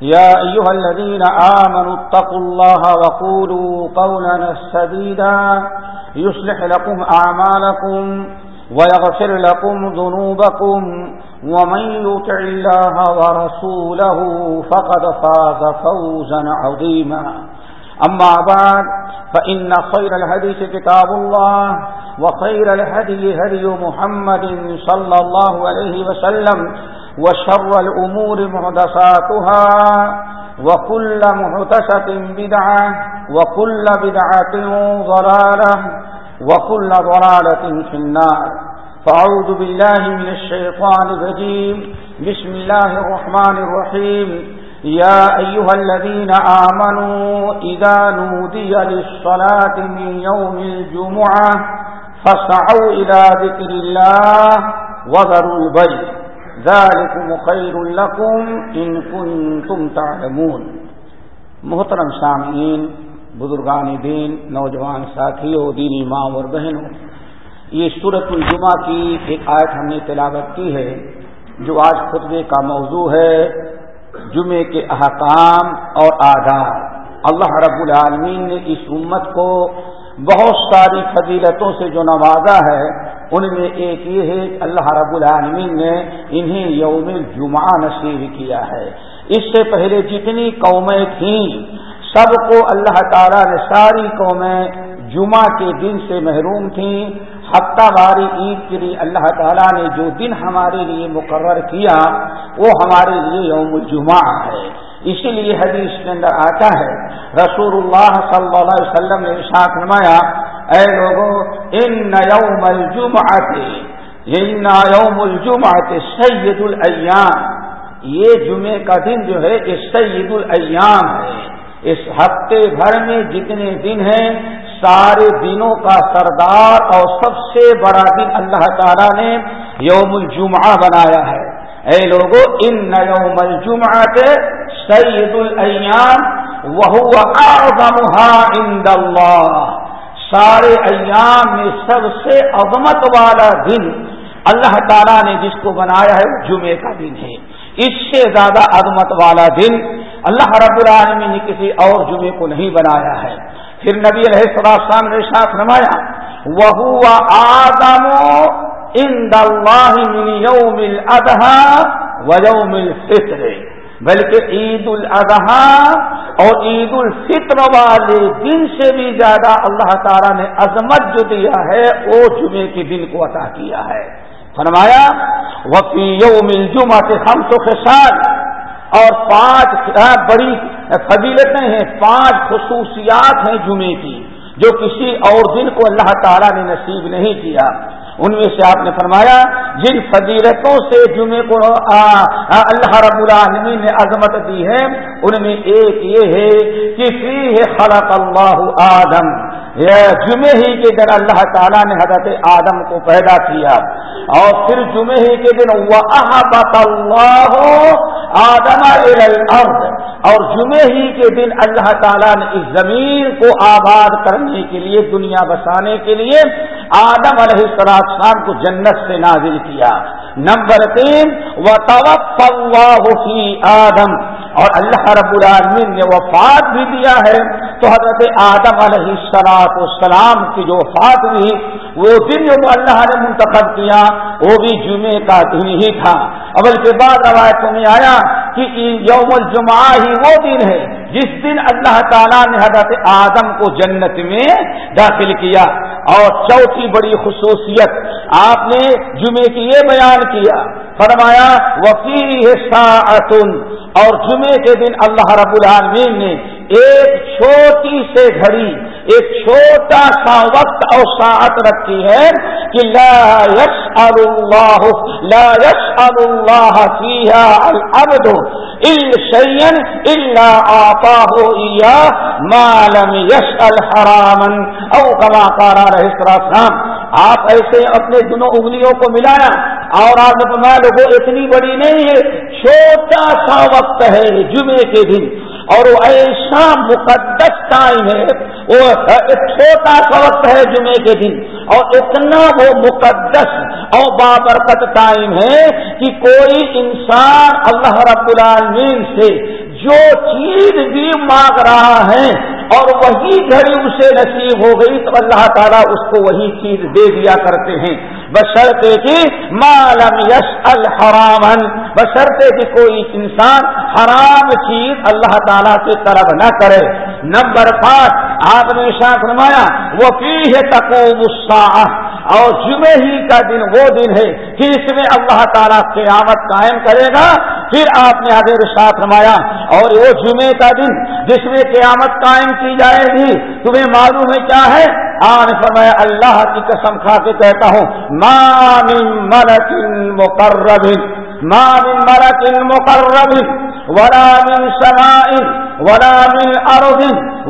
يا أيها الذين آمنوا اتقوا الله وقولوا قولا سديدا يصلح لكم أعمالكم ويغفر لكم ذنوبكم ومن يطع الله ورسوله فقد فاز فوزا عظيما. أما بعد، فإن خير الحديث كتاب الله وخير الهدي هدي محمد صلى الله عليه وسلم وشر الأمور محدثاتها وكل محدثة بدعة وكل بدعة ضلالة وكل ضلالة في النار. فأعوذ بالله من الشيطان الرجيم. بسم الله الرحمن الرحيم. يا أيها الذين آمنوا إذا نودي للصلاة من يوم الجمعة فاسعوا إلى ذكر الله وذروا البيت. ذلكم خير لكم إن تعلمون۔ محترم سامعین بزرگان دین، نوجوان ساتھیوں، دینی ماں اور بہنوں، یہ صورت الجمہ کی ایک آیت ہم نے تلاوت کی ہے، جو آج خطبے کا موضوع ہے جمعے کے احکام اور آداب۔ اللہ رب العالمین نے اس امت کو بہت ساری فضیلتوں سے جو نوازا ہے ان میں ایک یہ ہے کہ اللہ رب العالمین نے انہیں یوم جمعہ نصیب کیا ہے۔ اس سے پہلے جتنی قومیں تھیں، سب کو اللہ تعالیٰ نے ساری قومیں جمعہ کے دن سے محروم تھیں۔ ہفتہ واری عید کے لیے اللہ تعالیٰ نے جو دن ہمارے لیے مقرر کیا، وہ ہمارے لیے یوم الجمعہ ہے۔ اسی لیے حدیث کے اندر آتا ہے، رسول اللہ صلی اللہ علیہ وسلم نے ارشاد فرمایا اے لوگوں ان یوم الجمعہ ان یوم الجمعہ سید الایام۔ یہ جمعے کا دن جو ہے، یہ سید الایام ہے۔ اس ہفتے بھر میں جتنے دن ہیں، سارے دنوں کا سردار اور سب سے بڑا دن اللہ تعالیٰ نے یوم الجمعہ بنایا ہے۔ اے لوگوں ان یوم الجمعہ سید الایام وہ عند اللہ۔ سارے ایام میں سب سے عظمت والا دن اللہ تعالیٰ نے جس کو بنایا ہے وہ جمعے کا دن ہے۔ اس سے زیادہ عظمت والا دن اللہ رب العالمین نے کسی اور جمعے کو نہیں بنایا ہے۔ پھر نبی علیہ السلام نے ساتھ نمایا وہ آدم ان یوم الاضحى ويوم الفطر۔ بلکہ عید الاضحیٰ اور عید الفطر والے دن سے بھی زیادہ اللہ تعالیٰ نے عظمت جو دیا ہے، وہ جمعے کے دن کو عطا کیا ہے۔ فرمایا وفی یوم الجمعہ کے ہم تو خسان اور پانچ بڑی فضیلتیں ہیں، پانچ خصوصیات ہیں جمعے کی، جو کسی اور دن کو اللہ تعالیٰ نے نصیب نہیں کیا۔ ان میں سے آپ نے فرمایا، جن فضیلتوں سے جمعے کو اللہ رب العالمین نے عظمت دی ہے، ان میں ایک یہ ہے کہ فی ہے خلق اللہ آدم۔ جمعے ہی کے دن اللہ تعالیٰ نے حضرت آدم کو پیدا کیا اور پھر جمعے ہی کے دن اللہ آدم الارض اور جمعے ہی کے دن اللہ تعالیٰ نے اس زمین کو آباد کرنے کے لیے، دنیا بسانے کے لیے آدم علیہ السلام کو جنت سے نازل کیا۔ نمبر تین و توفی آدم۔ اور اللہ رب العالمین نے وفات بھی دیا ہے تو حضرت آدم علیہ السلاط السلام کی جو وفات ہوئی، وہ دن جو اللہ نے منتخب کیا، وہ بھی جمعے کا دن ہی تھا۔ اول کے بعد روایتوں میں آیا کہ یوم الجمعہ ہی وہ دن ہے جس دن اللہ تعالیٰ نے حضرت آدم کو جنت میں داخل کیا۔ اور چوتھی بڑی خصوصیت، آپ نے جمعے کی یہ بیان کیا۔ فرمایا وکیل اور جمعے کے دن اللہ رب العالمین نے ایک چھوٹی سے گھڑی، ایک چھوٹا سا وقت اور ساعت رکھی ہے کہ لا يسأل اللہ، لا يسأل اللہ فیہا العبد الا شیئا الا آتاہ ایا ما لم يسأل حراما۔ او کما قارا رہے آپ ایسے اپنے دونوں انگلیوں کو ملایا اور آپ نے فرمایا لوگوں اتنی بڑی نہیں ہے چھوٹا سا وقت ہے جمعے کے دن۔ اور وہ ایسا مقدس ٹائم ہے، وہ چھوٹا سا وقت ہے جمعے کے دن۔ اور اتنا وہ مقدس اور بابرکت ٹائم ہے کہ کوئی انسان اللہ رب العالمین سے جو چیز بھی مانگ رہا ہے اور وہی گھڑی اسے نصیب ہو گئی تو اللہ تعالیٰ اس کو وہی چیز دے دیا کرتے ہیں۔ بشرطے کی مالم یش الحرامن بشرطے کی کوئی انسان حرام چیز اللہ تعالیٰ کی طرف نہ کرے۔ نمبر پانچ، آپ نے شاخ فرمایا وہ کی ہے تکو اور جمعے ہی کا دن وہ دن ہے کہ اس میں اللہ تعالیٰ قیامت قائم کرے گا۔ پھر آپ نے حضر ساتھ رمایا اور وہ جمعے کا دن جس میں قیامت قائم کی جائے گی، تمہیں معلوم ہے کیا ہے؟ آج فرمایا، اللہ کی قسم کھا کے کہتا ہوں مام مرک مقرب مام مرک مقرب، ولا من سماء ولا من ارض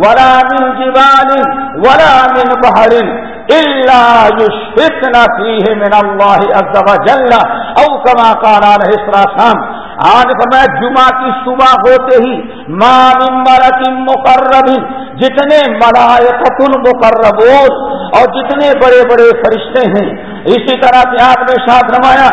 ولا من جبال، ولا من بحر۔ اللہ يشفقنا فيه من اللہ عز و جل او كما قال عليه السلام آج فرمایا جمعہ کی صبح ہوتے ہی مام مرک مقرب، جتنے ملائکت المقربون اور جتنے بڑے بڑے فرشتے ہیں۔ اسی طرح سے آپ نے ساتھ نمایا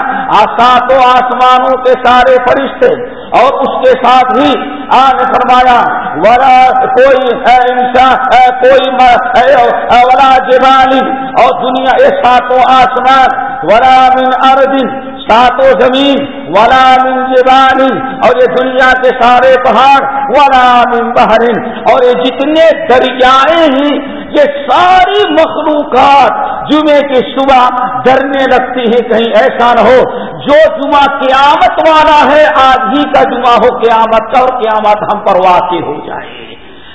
ساتوں آسمانوں کے سارے فرشتے اور اس کے ساتھ ہی آج فرمایا ورا کوئی انسان کوئی ورا جبالی اور دنیا یہ ساتوں آسمان ورا من اردن ساتوں زمین، ولا من جبال، اور یہ دنیا کے سارے پہاڑ، ولا من بحرن اور یہ جتنے دریائے ہیں، یہ ساری مخلوقات جمعے کی صبح ڈرنے لگتی ہیں، کہیں ایسا نہ ہو۔ جو جمعہ قیامت والا ہے، آج ہی کا جمعہ ہو، قیامت کا، اور قیامت ہم پر واقع ہو جائے۔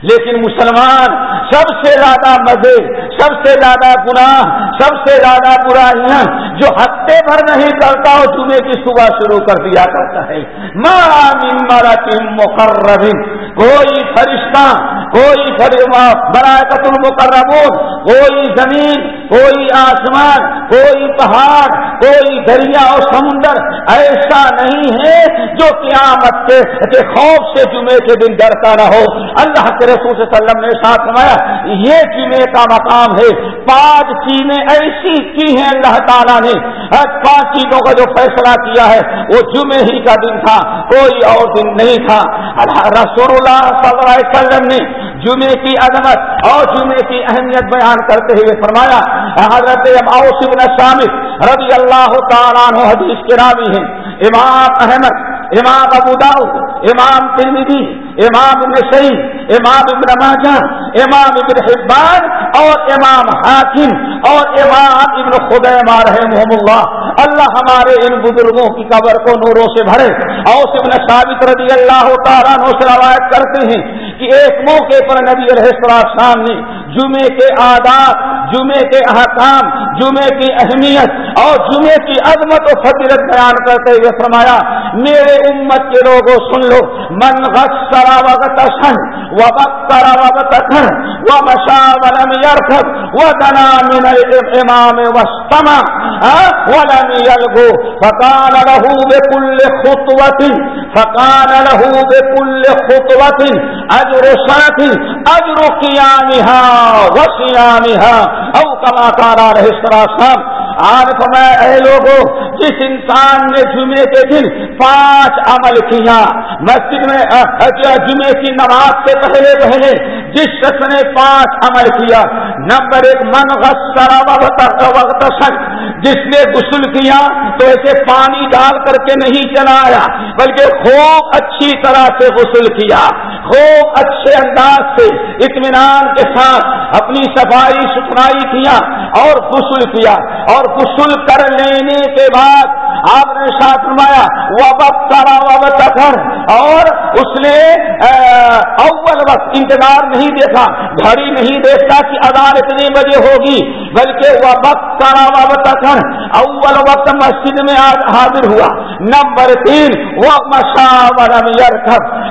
لیکن مسلمان، سب سے زیادہ مزے، سب سے زیادہ گناہ، سب سے زیادہ برائیاں جو ہفتے بھر نہیں کرتا وہ جمعے کی صبح شروع کر دیا کرتا ہے۔ مقرر کوئی فرشتہ، کوئی برائے المقربون۔ کوئی زمین، کوئی آسمان، کوئی پہاڑ، کوئی دریا اور سمندر۔ ایسا نہیں ہے جو قیامت کے خوف سے جمعے کے دن ڈرتا نہ ہو۔ اللہ کے رسول صلی اللہ علیہ وسلم نے ساتھ سمایا یہ جمعے کا مقام ہے۔ پانچ چیزیں ایسی کی ہیں اللہ تعالیٰ نے پانچ چیزوں کا جو فیصلہ کیا ہے، وہ جمعے ہی کا دن تھا، کوئی اور دن نہیں تھا۔ رسول اللہ صلی اللہ علیہ وسلم نے جمعے کی عظمت اور جمعے کی اہمیت بیان کرتے ہوئے فرمایا، حضرت اوس بن شامل رضی اللہ تعالیٰ حدیث کے راوی ہیں۔ امام احمد امام ابو داؤد، امام ترمیدی امام ابن سعید، امام ابن ماجہ، امام ابن حبان اور امام حاکم اور امام ابن خدیمہ رحمہ اللہ اللہ ہمارے ان بزرگوں کی قبر کو نوروں سے بھرے۔ اوس ابن ثابت رضی اللہ تعالیٰ عنہ سے روایت کرتے ہیں کہ ایک موقع پر نبی علیہ السلام نے جمعے کے آداب جمعے کے احکام جمعے کی اہمیت اور جمعے کی عظمت و فضیلت بیان کرتے ہوئے فرمایا، میرے امت کے لوگوں سن لو، من غسر وقت سن و بکر وقت کھن، و مشا ولم یرکب، و دنا من الامام وستما ولم یلگو، فقال له بكل خطوة فقال له بكل خطوة اجر ساتھی اجر قیامها وصيامها او کما کارا رہے سراسم آج تو میں اے لوگوں، جس انسان نے جمعے کے دن پانچ عمل کیا، مسجد میں جمعے کی نماز سے پہلے پہلے جس شخص نے پانچ عمل کیا، نمبر ایک، من غسر وقت جس نے غسل کیا تو ایسے پانی ڈال کر کے نہیں چلایا، بلکہ خوب اچھی طرح سے غسل کیا، خوب اچھے انداز سے اطمینان کے ساتھ اپنی صفائی ستھرائی کیا اور غسل کیا اور غسل کر لینے کے بعد آپ نے ساتھ نمایا وقت سارا وقت کر اور اس نے اول وقت انتظار نہیں دیکھا، گھڑی نہیں دیکھتا کہ ادار اتنے بجے ہوگی، بلکہ وہ وقت سارا وقت کر اول وقت مسجد میں حاضر ہوا۔ نمبر تین وہ مشاور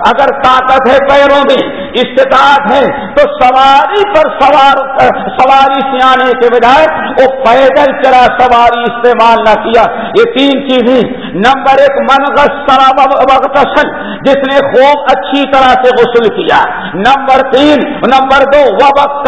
اگر طاقت ہے پیروں میں، استطاعت ہے، تو سواری پر سوار، سواری سے آنے کے بجائے، وہ پیدل چلا، سواری استعمال نہ کیا۔ یہ تین چیزیں نمبر ایک، من وقت جس نے خوب اچھی طرح سے غسل کیا۔ نمبر تین، نمبر دو وقت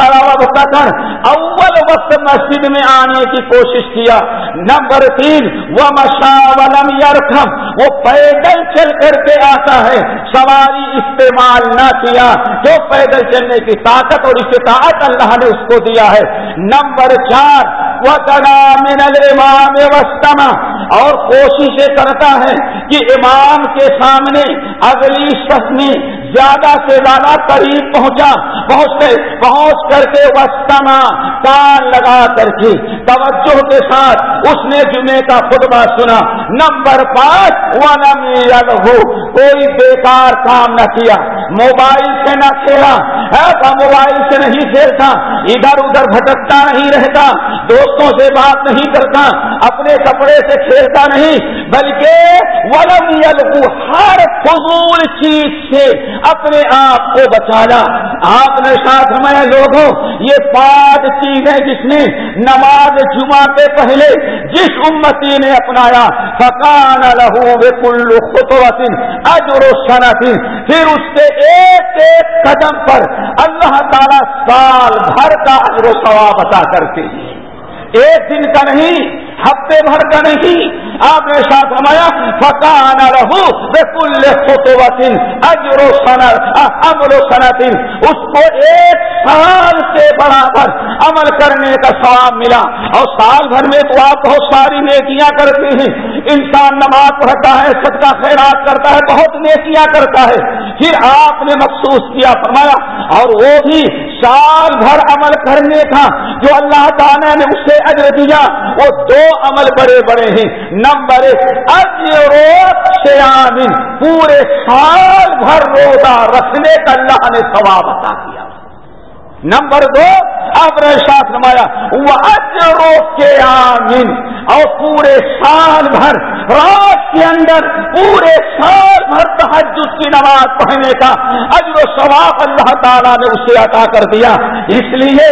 اول وقت مسجد میں آنے کی کوشش کیا۔ نمبر تین وہ مشاولم یرکھم وہ پیدل چل کر کے آتا ہے۔ سواری استعمال نہ کیا۔ جو پیدل چلنے کی طاقت اور استطاعت اللہ نے اس کو دیا ہے۔ نمبر چار وطنا من الامام وسطما اور کوششیں کرتا ہے کہ امام کے سامنے اگلی شخص میں زیادہ سے زیادہ قریب پہنچا، پہنچتے، پہنچ کر کے وسطنا کان لگا کر کے توجہ کے ساتھ اس نے جمعے کا خطبہ سنا۔ نمبر پانچ ونم ہو کوئی بیکار کام نہ کیا۔ موبائل سے نہ کھیلا۔ ایسا موبائل سے نہیں کھیلتا۔ ادھر ادھر بھٹکتا نہیں رہتا۔ دوستوں سے بات نہیں کرتا۔ اپنے کپڑے سے کھیلتا نہیں۔ بلکہ ولم یلو ہر فضول چیز سے اپنے آپ کو بچانا۔ آپ نے ساتھ میں لوگوں، یہ پانچ چیزیں جس نے نماز جمعہ کے پہلے جس امتی نے اپنایا فکان لہو کلو خطوطن اجر و صنعت پھر اس کے ایک ایک قدم پر اللہ تعالی سال بھر کا اجر و ثواب عطا کرتے۔ ہیں ایک دن کا نہیں ہفتے بھر کا نہیں۔ آپ نے ساتھ رمایا فکان رہو بے کل اجر و امر و صنعتن اس کو ایک سال سے برابر عمل کرنے کا ثواب ملا۔ اور سال بھر میں تو آپ بہت ساری نیکیاں کرتے ہیں۔ انسان نماز پڑھتا ہے سب کا خیرات کرتا ہے، بہت نیکیاں کرتا ہے۔ پھر آپ نے مخصوص کیا، فرمایا، اور وہ بھی سال بھر عمل کرنے کا جو اللہ تعالیٰ نے اس سے اجر دیا، وہ دو عمل بڑے بڑے ہیں۔ نمبر ایک پورے سال بھر روزہ رکھنے کا اللہ نے ثواب عطا کیا۔ نمبر دو اب ساتھ نمایا وہ اجرو کے آمین اور پورے سال بھر، رات کے اندر پورے سال بھر تحجد کی نماز پڑھنے کا اجر و ثواب اللہ تعالیٰ نے اسے عطا کر دیا۔ اس لیے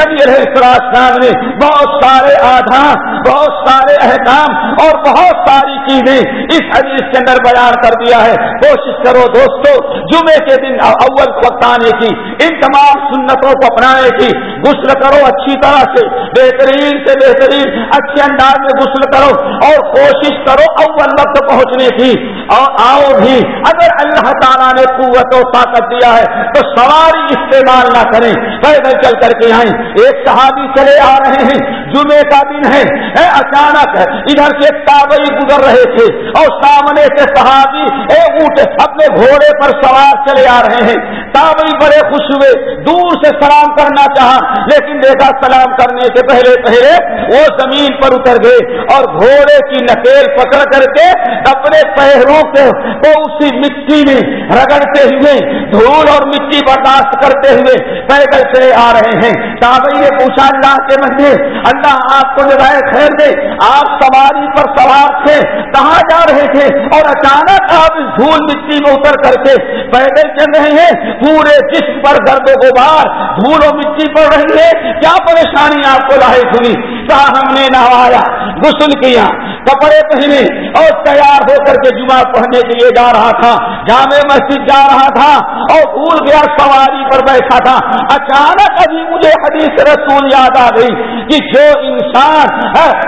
نبی السلام نے بہت سارے آدھار بہت سارے احکام اور بہت ساری چیزیں اس حدیث کے اندر بیان کر دیا ہے۔ کوشش کرو دوستو جمعے کے دن اول وقت آنے کی۔ ان تمام سنتوں طریقوں کو اپنانے کی غسل کرو اچھی طرح سے، بہترین سے بہترین، اچھے انداز میں غسل کرو اور کوشش کرو اول وقت پہنچنے کی۔ اور آؤ بھی۔ اگر اللہ تعالیٰ نے قوت و طاقت دیا ہے تو سواری استعمال نہ کریں۔ پیدل چل کر کے آئیں۔ ایک صحابی چلے آ رہے ہیں۔ جمعے کا دن ہے۔ اے اچانک ادھر سے تابئی گزر رہے تھے اور سامنے سے صحابی اے اونٹ اپنے گھوڑے پر سوار چلے آ رہے ہیں۔ تابئی بڑے خوش ہوئے۔ دور سے سلام کرنا چاہا، لیکن دیکھا سلام کرنے سے پہلے پہلے وہ زمین پر اتر گئے اور گھوڑے کی نکیل پکڑ کر کے اپنے پیروں کے کو اسی مٹی میں رگڑتے ہوئے، دھول اور مٹی برداشت کرتے ہوئے پیدل سے آ رہے ہیں۔ تابئی نے پوچھا، اللہ کے مندر اللہ آپ کو جگائے خیر دے، آپ سواری پر سوار تھے کہاں جا رہے تھے اور اچانک آپ اس دھول مٹی میں اتر کر کے پیدل چل رہے ہیں، پورے جسم پر گرد و غبار، دھول و مٹی پڑ رہی ہے کیا پریشانی آپ کو لاحق ہوئی کہا ہم نے نہوایا غسل کیا۔ کپڑے پہنے اور تیار ہو کر کے جمعہ پڑھنے کے لیے جا رہا تھا۔ جامع مسجد جا رہا تھا اور بھول گیا، سواری پر بیٹھا تھا۔ اچانک ابھی مجھے حدیث رسول یاد آ گئی کہ جو انسان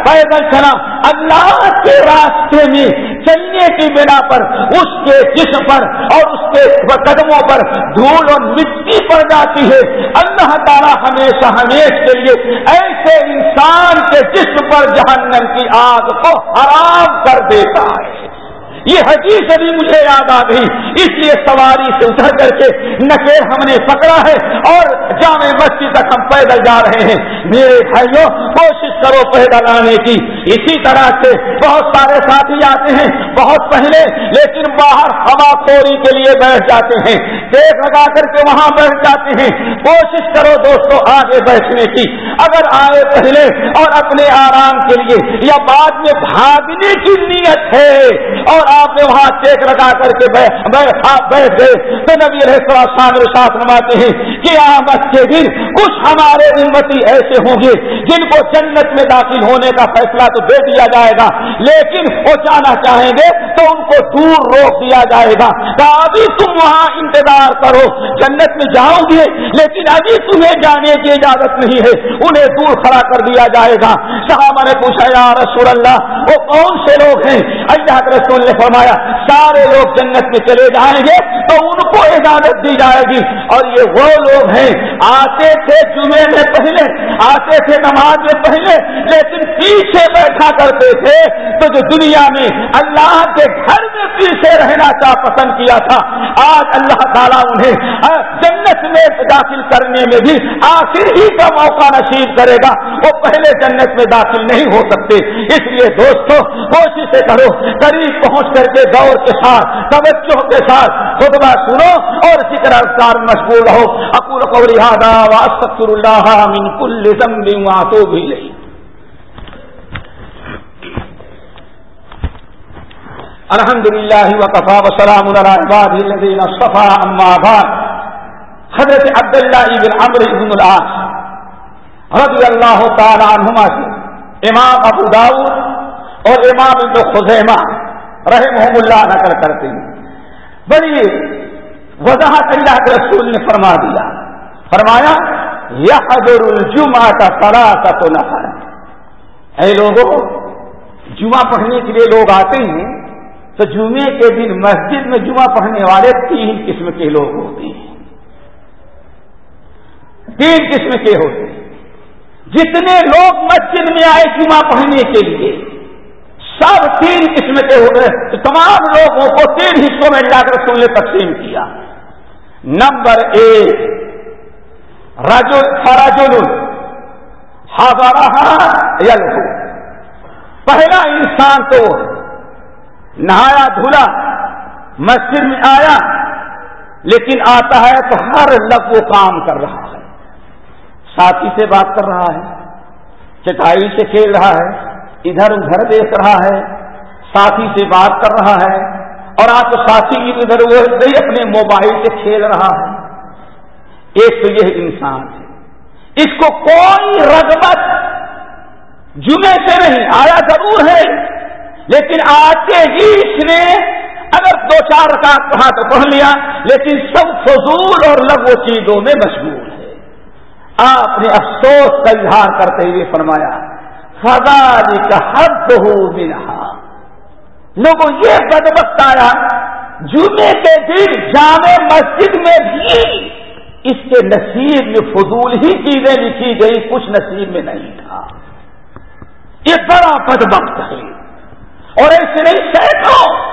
پیدل چلا۔ اللہ کے راستے میں چلنے کی بنا پر، اس کے جسم پر اور اس کے قدموں پر دھول اور مٹی پڑ جاتی ہے۔ اللہ تعالیٰ ہمیشہ ہمیش کے لیے ایسے انسان کے جسم پر جہنم کی آگ کو حرام کر دیتا ہے۔ یہ حدیث ابھی مجھے یاد آ گئی۔ اس لیے سواری سے اتر کر کے نکیر ہم نے پکڑا ہے اور جامع مسجد تک ہم پیدل جا رہے ہیں۔ میرے بھائیوں، کوشش کرو پیدل آنے کی۔ اسی طرح سے بہت سارے ساتھی آتے ہیں، بہت پہلے، لیکن باہر ہوا خوری کے لیے بیٹھ جاتے ہیں۔ دیکھ لگا کر کے وہاں بیٹھ جاتے ہیں۔ کوشش کرو دوستوں آگے بیٹھنے کی۔ اگر آئے پہلے اور اپنے آرام کے لیے یا بعد میں بھاگنے کی نیت ہے اور آپ نے وہاں چیک لگا کر کے بیٹھ ہاں، گئے تو نبی رہے ساتھ نماتے ہیں کہ آمد کے دن کچھ ہمارے امتی ایسے ہوں گے جن کو جنت میں داخل ہونے کا فیصلہ تو دے دیا جائے گا، لیکن وہ جانا چاہیں گے تو ان کو دور روک دیا جائے گا۔ ابھی تم وہاں انتظار کرو، جنت میں جاؤ گے، لیکن ابھی تمہیں جانے کی اجازت نہیں ہے۔ انہیں دور کھڑا کر دیا جائے گا۔ صحابہ نے پوچھا یا رسول اللہ۔ وہ کون سے لوگ ہیں؟ اللہ رسول نے فرمایا، سارے لوگ جنت میں چلے جائیں گے تو ان کو اجازت دی جائے گی۔ اور یہ وہ لوگ ہیں، آتے تھے جمعے میں پہلے، آتے تھے نماز میں پہلے، لیکن پیچھے بیٹھا کرتے تھے۔ تو جو دنیا میں اللہ کے گھر میں پیچھے رہنا چاہ پسند کیا تھا، آج اللہ تعالیٰ انہیں۔ جنت میں داخل کرنے میں بھی آخر ہی کا موقع نصیب کرے گا۔ وہ پہلے جنت میں داخل نہیں ہو سکتے۔ اس لیے دوستوں کوشش کرو۔ قریب پہنچ کر کے دور کے ساتھ، توجہ کے ساتھ خطبہ سنو اور ذکر اذکار مشغول رہو۔ اکول قولی هذا واستغفر الله من كل ذنب واتوب الیہ الحمد للہ وقفا وسلام على عباده اما بعد. حضرت عبداللہ ابن عمرو ابن العاص رضی اللہ تعالی عنہما سے امام ابو داؤد اور امام ابن خزیمہ رحم اللہ نقل کرتے ہیں. بڑی وضاحت اللہ کے رسول نے فرما دیا. فرمایا یہ الجمہ کا تلا کا تو نہ اے لوگوں جمعہ پڑھنے کے لیے لوگ آتے ہیں تو جمعے کے دن مسجد میں جمعہ پڑھنے والے تین قسم کے لوگ ہوتے ہیں۔ تین قسم کے ہوتے ہیں۔ جتنے لوگ مسجد میں آئے جمعہ پڑھنے کے لیے، سب تین قسم کے ہو گئے تو تمام لوگوں کو تین حصوں میں جا کر سن لے تقسیم کیا۔ نمبر ایک فراجول ہزارہ یل پہلا انسان تو نہایا دھلا، مسجد میں آیا، لیکن آتا ہے تو ہر لب وہ کام کر رہا ہے۔ ساتھی سے بات کر رہا ہے، چٹائی سے کھیل رہا ہے، ادھر ادھر دیکھ رہا ہے، ساتھی سے بات کر رہا ہے۔ اور آپ ساتھی ادھر ادھر اپنے موبائل سے کھیل رہا ہے۔ ایک تو یہ انسان ہے۔ اس کو کوئی رغبت جمعے سے نہیں، آیا ضرور ہے۔ لیکن آتے ہی اس نے اگر دو چار رکعت کہا تو پڑھ لیا، لیکن سب فضول اور لغو چیزوں میں مشغول ہے۔ آپ نے افسوس کا اظہار کرتے ہوئے فرمایا فضا کا حد ہو ملا لوگوں، یہ بدبخت آیا، جمعے کے دن جامع مسجد میں بھی اس کے نصیب میں فضول ہی چیزیں لکھی گئی کچھ نصیب میں نہیں تھا۔ یہ بڑا بدبخت ہے۔ اور ایسے نہیں سینکڑوں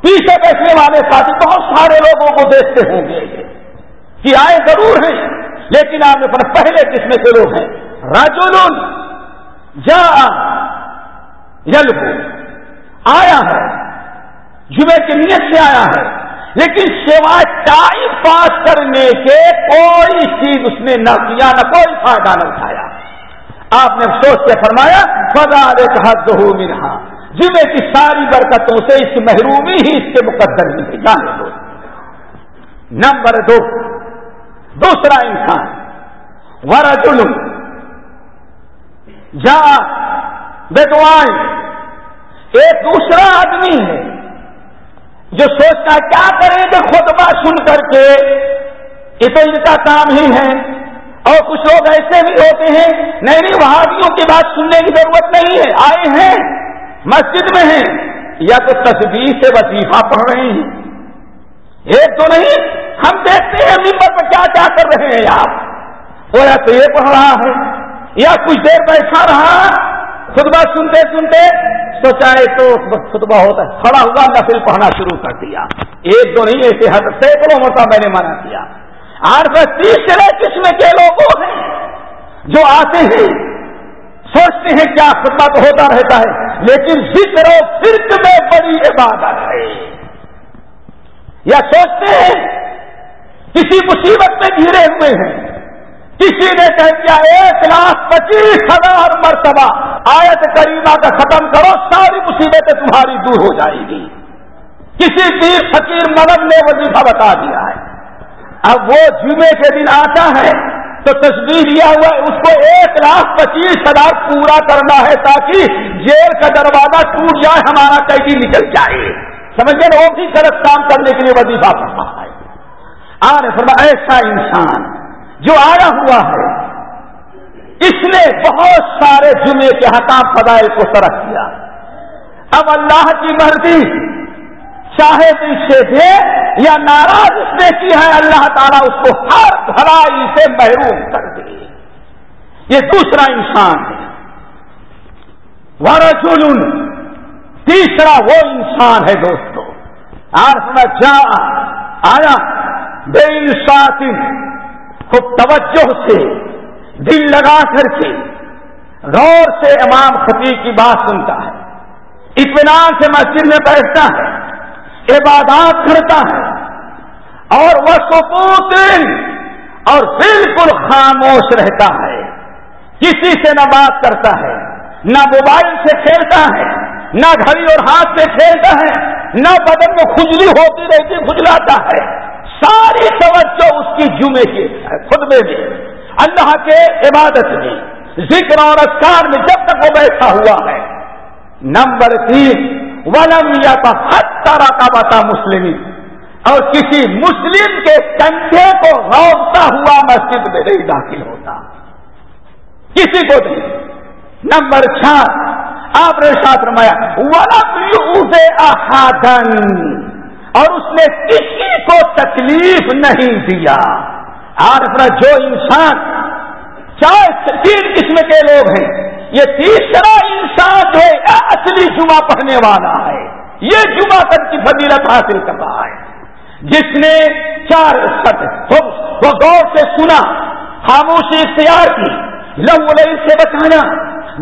پیچھے بیٹھنے والے ساتھی بہت سارے لوگوں کو دیکھتے ہوں گے۔ کہ آئے ضرور ہیں، لیکن آپ نے پہلے قسم کے لوگ ہیں؟ راجولون جا یلو آیا ہے، جمعے کی نیت سے آیا ہے، لیکن سوائے ٹائم پاس کرنے کے کوئی چیز اس نے نہ کیا، نہ کوئی فائدہ نہ اٹھایا۔ آپ نے سوچ کے فرمایا فضا نے کہا جمعے کی ساری برکتوں سے اس محرومی ہی اس کے مقدر میں جانے دو۔ نمبر دو، دوسرا انسان ورا ظلم جا بیٹوائن ایک دوسرا آدمی ہے جو سوچتا کیا کریں گے خطبہ سن کر کے، یہ تو ان کا کام ہی ہے۔ اور کچھ لوگ ایسے بھی ہوتے ہیں، نہیں نہیں وہابیوں کی بات سننے کی ضرورت نہیں ہے، آئے ہیں۔ مسجد میں ہیں یا تو تصویر سے وظیفہ پڑھ رہے ہیں؟ ایک تو نہیں، ہم دیکھتے ہیں ممبر پر کیا کیا کر رہے ہیں آپ وہ یا تو یہ پڑھ رہا ہے، یا کچھ دیر بیٹھا رہا، خطبہ سنتے سنتے سوچا ہے تو خطبہ ہوتا ہے، کھڑا ہوا نفل پڑھنا شروع کر دیا۔ ایک دو نہیں ایسے حد سینکڑوں مرتبہ میں نے منع کیا۔ آٹھ بس تیسرے قسم کے لوگوں ہیں جو آتے ہیں، سوچتے ہیں کیا خطبہ تو ہوتا رہتا ہے۔ لیکن ذکر و فرق میں بڑی عبادت ہے۔ یا سوچتے ہیں، کسی مصیبت میں گھرے ہوئے ہیں۔ کسی نے کہہ دیا ایک لاکھ پچیس ہزار مرتبہ آیت کریمہ کا ختم کرو، ساری مصیبتیں تمہاری دور ہو جائے گی۔ کسی پیر فقیر مدد نے وظیفہ بتا دیا ہے۔ اب وہ جمعے کے دن آتا ہے تو تصویر لیا ہوا ہے، اس کو ایک لاکھ پچیس ہزار پورا کرنا ہے تاکہ جیل کا دروازہ ٹوٹ جائے، ہمارا قیدی نکل جائے۔ سمجھے نا وہ بھی غلط کام کرنے کے لیے وظیفہ کرنا ہے۔ آر فرما ایسا انسان جو آیا ہوا ہے، اس نے بہت سارے جمعے کے حکام فضائل کو ترک کیا۔ اب اللہ کی مرضی چاہے تو اسے دے یا ناراض اس نے کی ہے، اللہ تعالیٰ اس کو ہر بھلائی سے محروم کر دے۔ یہ دوسرا انسان ہے۔ ورجل، تیسرا وہ انسان ہے دوستو۔ آر جا آیا؟ بے انصاف خوب توجہ سے، دل لگا کر کے۔ غور سے امام خطیب کی بات سنتا ہے۔ اطمینان سے مسجد میں بیٹھتا ہے۔ عبادات کرتا ہے اور وہ سپوت اور بالکل خاموش رہتا ہے کسی سے نہ بات کرتا ہے، نہ موبائل سے کھیلتا ہے، نہ گھڑی اور ہاتھ سے کھیلتا ہے، نہ بدن میں کھجلی ہوتی رہتی، کھجلاتا ہے۔ ساری توجہ اس کی جمعے کی خطبے میں۔ اللہ کے عبادت میں، ذکر اور اسکار میں جب تک وہ بیٹھا ہوا ہے۔ نمبر تین، ولم یا تو ہر طرح کا بتا مسلم اور کسی مسلم کے کنٹھے کو روکتا ہوا مسجد میں نہیں داخل ہوتا۔ کسی کو نہیں۔ نمبر چھ آپ نے ساتھ رمایا ولم احادن اور اس نے کسی کو تکلیف نہیں دیا۔ آج جو انسان، چار تین قسم کے لوگ ہیں۔ یہ تیسرا انسان جو ہے، اصلی جمعہ پڑھنے والا ہے۔ یہ جمعہ تک کی فضیلت حاصل کر رہا ہے۔ جس نے چار وہ غور سے سنا، خاموشی اختیار کی لو سے بچانا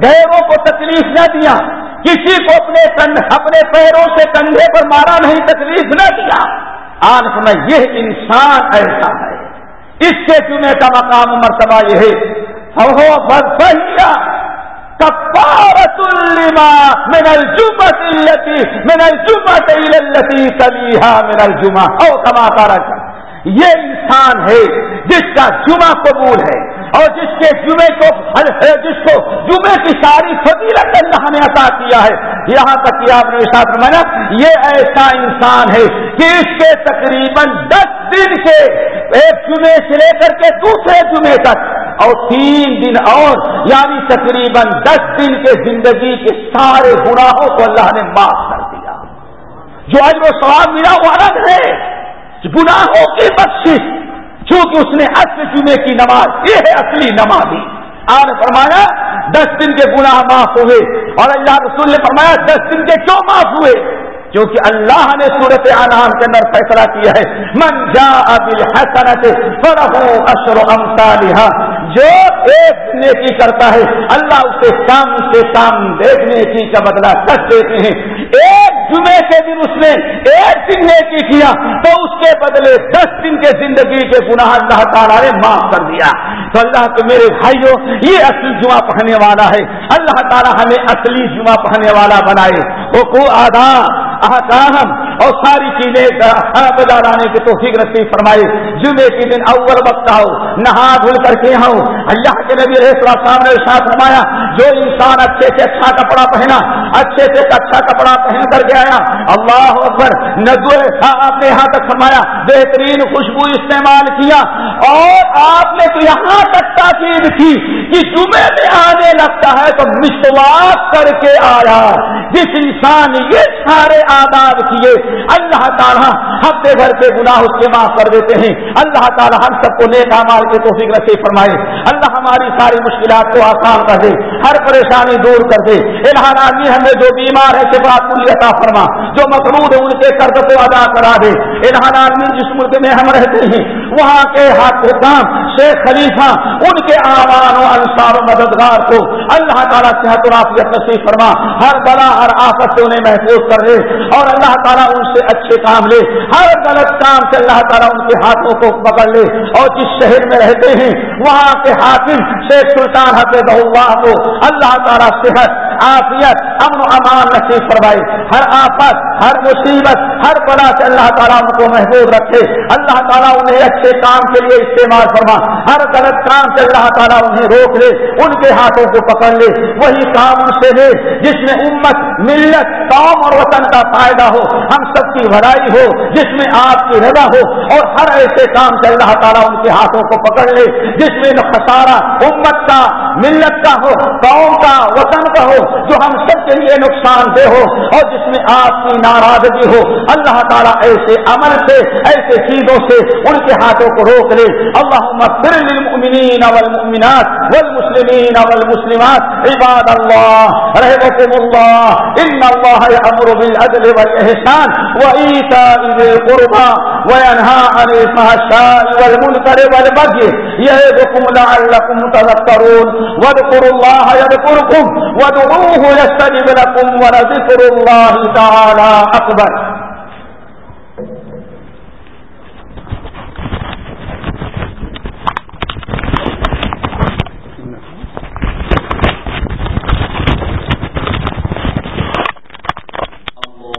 گہروں کو تکلیف نہ دیا، کسی کو اپنے اپنے پیروں سے کندھے پر مارا نہیں، تکلیف نہ دیا۔ آج سمجھ یہ انسان ایسا ہے۔ اس سے جمعے کا مقام مرتبہ یہ ہے۔ کفارت لما من الجمعة التي من الجمعة الى التي تليها من الجمعة. او كما قال یہ انسان ہے جس کا جمعہ قبول ہے۔ اور جس کے جمعے کو جس کو جمعے کی ساری فضیلت اللہ نے عطا کیا ہے، یہاں تک کہ آپ نے ساتھ میں یہ ایسا انسان ہے کہ اس کے تقریباً دس دن کے ایک جمعے سے لے کر کے دوسرے جمعے تک اور تین دن اور یعنی تقریباً دس دن کے زندگی کے سارے گناہوں کو اللہ نے معاف کر دیا۔ جو آج وہ سواب ملا وہ الگ ہے۔ گناہوں کی بخش چونکہ اس نے اصل جمعے کی نماز، یہ ہے اصلی نمازی آپ نے فرمایا، دس دن کے گناہ معاف ہوئے۔ اور اللہ رسول نے فرمایا، دس دن کے کیوں معاف ہوئے؟ کیونکہ اللہ نے صورت انعام کے اندر فیصلہ کیا ہے، من جا ابل حسنت فرح اشر امثالها جو ایک نیکی کرتا ہے، اللہ اسے کام سے کام دیکھنے کی کا بدلہ کر دیتے ہیں۔ ایک جمعے کے دن اس نے ایک دن نیکی کیا، تو اس کے بدلے دس دن کے زندگی کے گناہ اللہ تعالیٰ نے معاف کر دیا۔ تو اللہ کے میرے بھائیوں یہ اصل جمعہ پہننے والا ہے۔ اللہ تعالیٰ ہمیں اصلی جمعہ پہننے والا بنائے۔ وہ کو احکام۔ اور ساری چیزیں ہاں لانے کی توفیق نصیب فرمائے۔ جمعے کے دن اول وقت آؤ، نہا دھل کر کے آؤ۔ اللہ کے نبی رہے سامنے ساتھ فرمایا، جو انسان اچھے سے اچھا کپڑا پہنا، اچھے سے اچھا کپڑا پہن کر کے آیا، اللہ اکبر ندو آپ نے یہاں تک فرمایا، بہترین خوشبو استعمال کیا۔ اور آپ نے تو یہاں تک تاکید کی کہ جمعے میں آنے لگتا ہے تو مسواک کر کے آیا۔ جس انسان نے یہ سارے آداب کیے، اللہ تعالیٰ ہفتے بھر کے گناہ اس کے معاف کر دیتے ہیں۔ اللہ تعالیٰ ہم سب کو نیک مال کے توفیق رکھے فرمائے۔ اللہ ہماری ساری مشکلات کو آسان کر دے، ہر پریشانی دور کر دے۔ الہان آدمی ہمیں جو بیمار ہے صفا پوری عطا فرما۔ جو مقروض ہے، ان کے قرض کو ادا کرا دے۔ الہان آدمی جس ملک میں ہم رہتے ہیں، وہاں کے ہاتھ کام شیخ خلیفہ، ان کے آوان و انصار و مددگار کو اللہ تعالیٰ صحت و عافیت نصیب فرما۔ ہر بلا ہر آفت سے انہیں محفوظ کر لے اور اللہ تعالیٰ ان سے اچھے کام لے۔ ہر غلط کام سے اللہ تعالیٰ ان کے ہاتھوں کو پکڑ لے۔ اور جس شہر میں رہتے ہیں، وہاں کے حاکم شیخ سلطان حفظ بہ کو اللہ تعالیٰ صحت عافیت، امن و امان نصیب فرمائے ہر آفت، ہر مصیبت، ہر بڑا سے اللہ تعالیٰ ان کو محفوظ رکھے۔ اللہ تعالیٰ انہیں اچھے کام کے لیے استعمال فرما۔ ہر غلط کام سے اللہ تعالیٰ انہیں روک لے، ان کے ہاتھوں کو پکڑ لے۔ وہی کام ان سے لے جس میں امت، ملت، قوم اور وطن کا فائدہ ہو۔ ہم سب کی بھلائی ہو، جس میں آپ کی رضا ہو۔ اور ہر ایسے کام سے اللہ تعالیٰ ان کے ہاتھوں کو پکڑ لے، جس میں خسارہ امت کا، ملت کا ہو، قوم کا، وطن کا ہو۔ جو ہم سب کے لیے نقصان دہ ہو اور جس میں آپ کی ناراضگی ہو، اللہ تعالیٰ ایسے عمل سے، ایسے چیزوں سے ان کے ہاتھوں کو روک لے۔ اللہ للمؤمنین والمؤمنات والمسلمین والمسلمات، عباد اللہ رحمكم اللہ، ان اللہ یامر بالعدل والاحسان وایتاء ذی القربى وینهى عن الفحشاء والمنکر والبغي يعظكم لعلكم تذكرون واذكروا الله يذكركم وادعوه يستجب لكم ولذكر الله تعالى أكبر